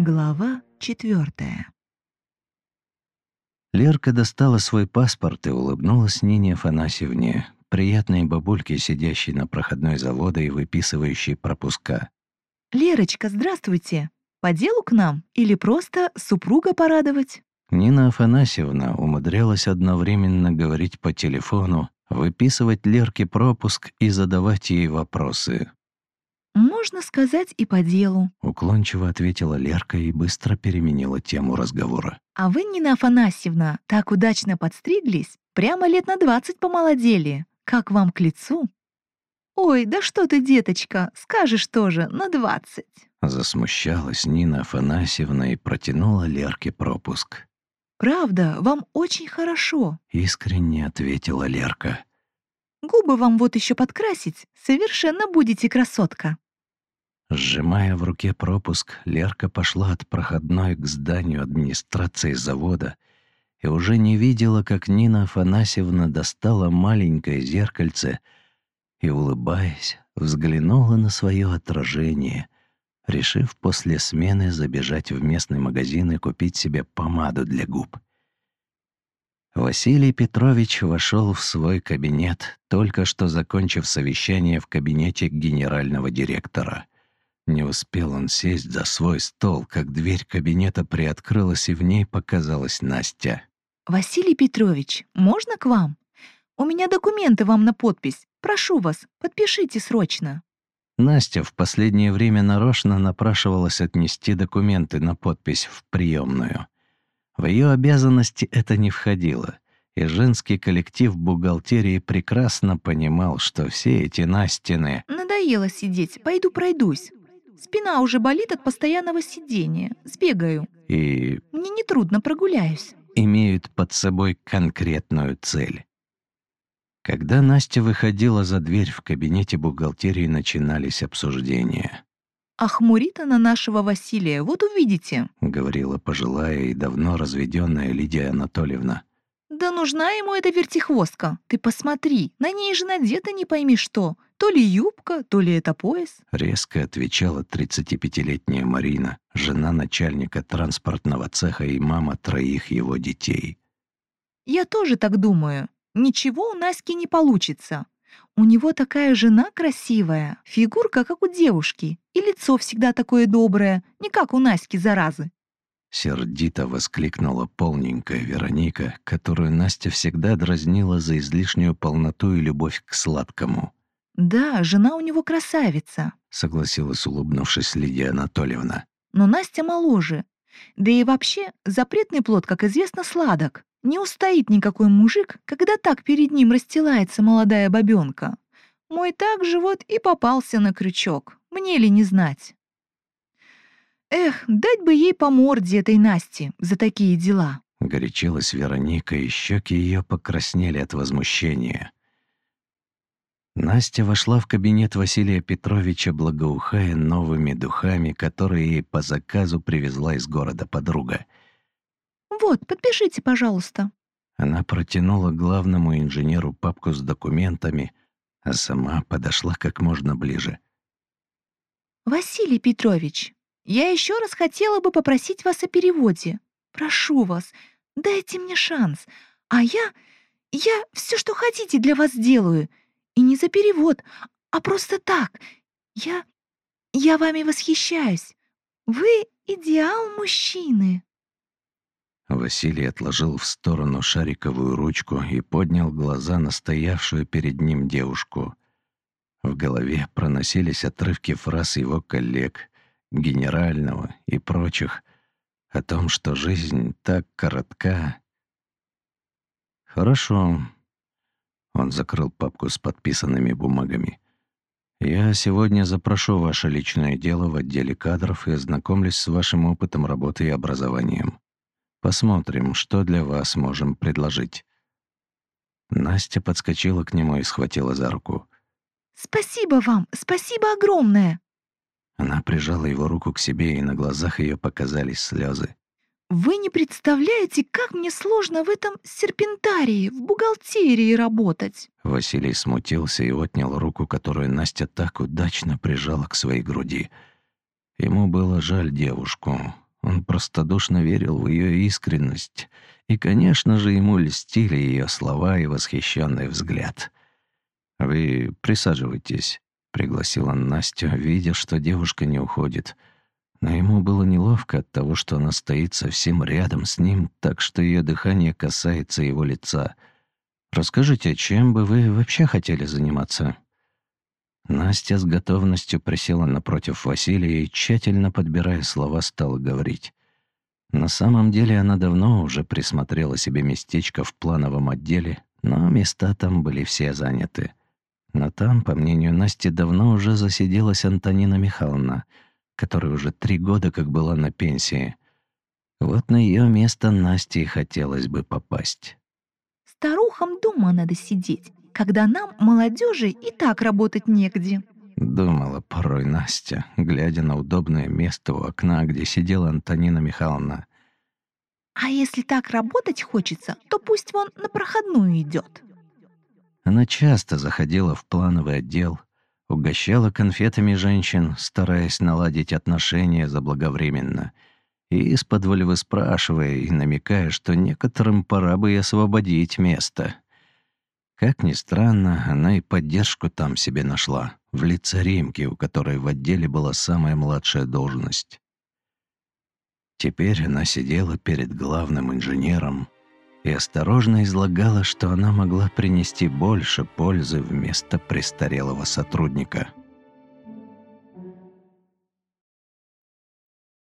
Глава четвертая. Лерка достала свой паспорт и улыбнулась Нине Афанасьевне, приятной бабульке, сидящей на проходной завода и выписывающей пропуска. «Лерочка, здравствуйте! По делу к нам или просто супруга порадовать?» Нина Афанасьевна умудрялась одновременно говорить по телефону, выписывать Лерке пропуск и задавать ей вопросы. «Можно сказать и по делу». Уклончиво ответила Лерка и быстро переменила тему разговора. «А вы, Нина Афанасьевна, так удачно подстриглись, прямо лет на двадцать помолодели. Как вам к лицу?» «Ой, да что ты, деточка, скажешь тоже, на двадцать». Засмущалась Нина Афанасьевна и протянула Лерке пропуск. «Правда, вам очень хорошо», — искренне ответила Лерка. «Губы вам вот еще подкрасить, совершенно будете красотка». Сжимая в руке пропуск, Лерка пошла от проходной к зданию администрации завода и уже не видела, как Нина Афанасьевна достала маленькое зеркальце и, улыбаясь, взглянула на свое отражение, решив после смены забежать в местный магазин и купить себе помаду для губ. Василий Петрович вошел в свой кабинет, только что закончив совещание в кабинете генерального директора — успел он сесть за свой стол, как дверь кабинета приоткрылась, и в ней показалась Настя. «Василий Петрович, можно к вам? У меня документы вам на подпись. Прошу вас, подпишите срочно». Настя в последнее время нарочно напрашивалась отнести документы на подпись в приемную. В ее обязанности это не входило, и женский коллектив бухгалтерии прекрасно понимал, что все эти Настины... «Надоело сидеть, пойду пройдусь. Спина уже болит от постоянного сидения. Сбегаю. И... Мне нетрудно прогуляюсь. Имеют под собой конкретную цель. Когда Настя выходила за дверь в кабинете бухгалтерии, начинались обсуждения. «Охмурит она нашего Василия, вот увидите», — говорила пожилая и давно разведенная Лидия Анатольевна. «Да нужна ему эта вертихвостка. Ты посмотри, на ней же надето не пойми что. То ли юбка, то ли это пояс. Резко отвечала 35-летняя Марина, жена начальника транспортного цеха и мама троих его детей. Я тоже так думаю. Ничего у Наськи не получится. У него такая жена красивая, фигурка, как у девушки, и лицо всегда такое доброе, не как у Наськи, заразы. Сердито воскликнула полненькая Вероника, которую Настя всегда дразнила за излишнюю полноту и любовь к сладкому. «Да, жена у него красавица», — согласилась, улыбнувшись Лидия Анатольевна. «Но Настя моложе. Да и вообще, запретный плод, как известно, сладок. Не устоит никакой мужик, когда так перед ним расстилается молодая бабенка. Мой так же вот и попался на крючок. Мне ли не знать?» «Эх, дать бы ей по морде этой Насте за такие дела!» Горячилась Вероника, и щеки ее покраснели от возмущения. Настя вошла в кабинет Василия Петровича, благоухая новыми духами, которые ей по заказу привезла из города подруга. «Вот, подпишите, пожалуйста». Она протянула главному инженеру папку с документами, а сама подошла как можно ближе. «Василий Петрович, я еще раз хотела бы попросить вас о переводе. Прошу вас, дайте мне шанс, а я... я все, что хотите, для вас сделаю». И не за перевод, а просто так. Я... я вами восхищаюсь. Вы идеал мужчины». Василий отложил в сторону шариковую ручку и поднял глаза на стоявшую перед ним девушку. В голове проносились отрывки фраз его коллег, генерального и прочих, о том, что жизнь так коротка. «Хорошо», он закрыл папку с подписанными бумагами. «Я сегодня запрошу ваше личное дело в отделе кадров и ознакомлюсь с вашим опытом работы и образованием. Посмотрим, что для вас можем предложить». Настя подскочила к нему и схватила за руку. «Спасибо вам! Спасибо огромное!» Она прижала его руку к себе, и на глазах ее показались слезы. Вы не представляете, как мне сложно в этом серпентарии, в бухгалтерии работать. Василий смутился и отнял руку, которую Настя так удачно прижала к своей груди. Ему было жаль девушку. Он простодушно верил в ее искренность, и, конечно же, ему льстили ее слова и восхищенный взгляд. «Вы присаживайтесь», — пригласил он Настю, видя, что девушка не уходит. Но ему было неловко от того, что она стоит совсем рядом с ним, так что ее дыхание касается его лица. «Расскажите, чем бы вы вообще хотели заниматься?» Настя с готовностью присела напротив Василия и, тщательно подбирая слова, стала говорить. На самом деле она давно уже присмотрела себе местечко в плановом отделе, но места там были все заняты. Но там, по мнению Насти, давно уже засиделась Антонина Михайловна, которая уже три года как была на пенсии. Вот на ее место Насте и хотелось бы попасть. Старухам дома надо сидеть, когда нам, молодежи, и так работать негде. Думала порой Настя, глядя на удобное место у окна, где сидела Антонина Михайловна. А если так работать хочется, то пусть вон на проходную идет. Она часто заходила в плановый отдел, угощала конфетами женщин, стараясь наладить отношения заблаговременно, и из-под выспрашивая и намекая, что некоторым пора бы и освободить место. Как ни странно, она и поддержку там себе нашла, в лице Римки, у которой в отделе была самая младшая должность. Теперь она сидела перед главным инженером и осторожно излагала, что она могла принести больше пользы вместо престарелого сотрудника —